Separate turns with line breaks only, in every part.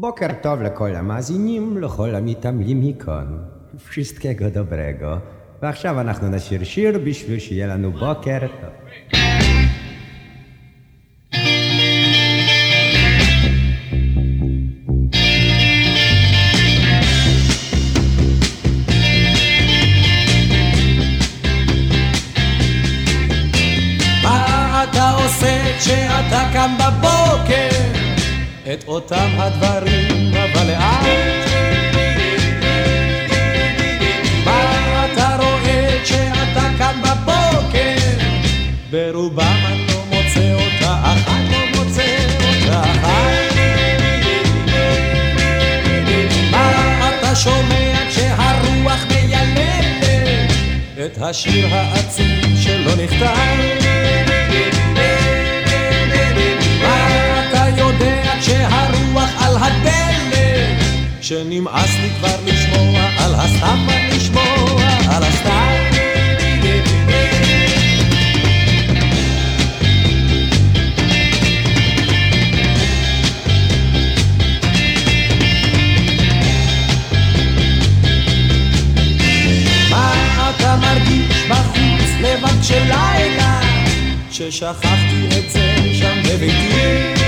בוקר טוב לכל המאזינים, לכל המתעמלים מכאן. wszystkiego dobrego. ועכשיו אנחנו נשיר שיר בשביל שיהיה לנו בוקר טוב.
מה אתה עושה כשאתה קם בבוקר? את אותם הדברים, אבל לאט. מה אתה רואה כשאתה קם בבוקר? ברובם אני לא מוצא אותה, אני לא מוצא אותה. מה אתה שומע כשהרוח מיילדת את השיר העצוב שנמאס לי כבר לשמוע על הסתם כבר לשמוע על הסתם מה בחוץ לבד של לילה? ששכחתי את זה שם בביתי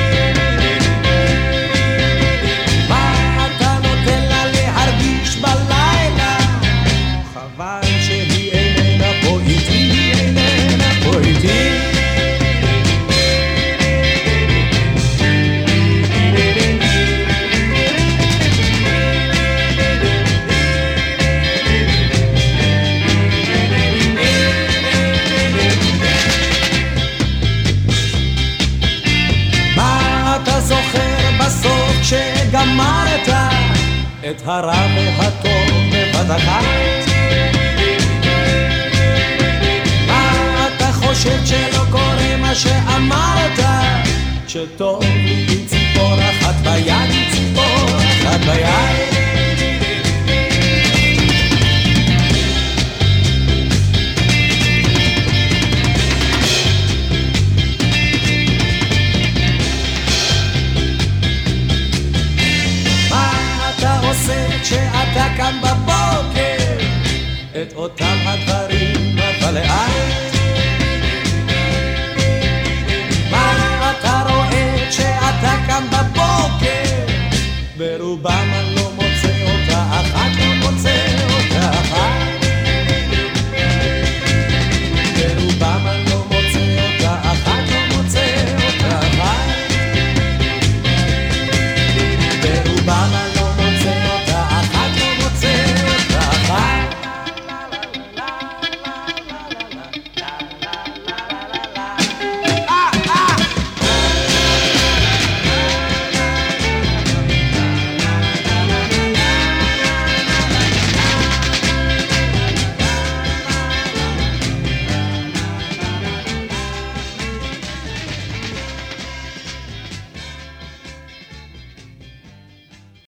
את הרע והטוב בבת אחת? מה אתה חושב שלא קורה מה שאמרת? שטוב לי ציפור אחת ביד, ציפור אחת ביד אתה קם בבוקר? את אותם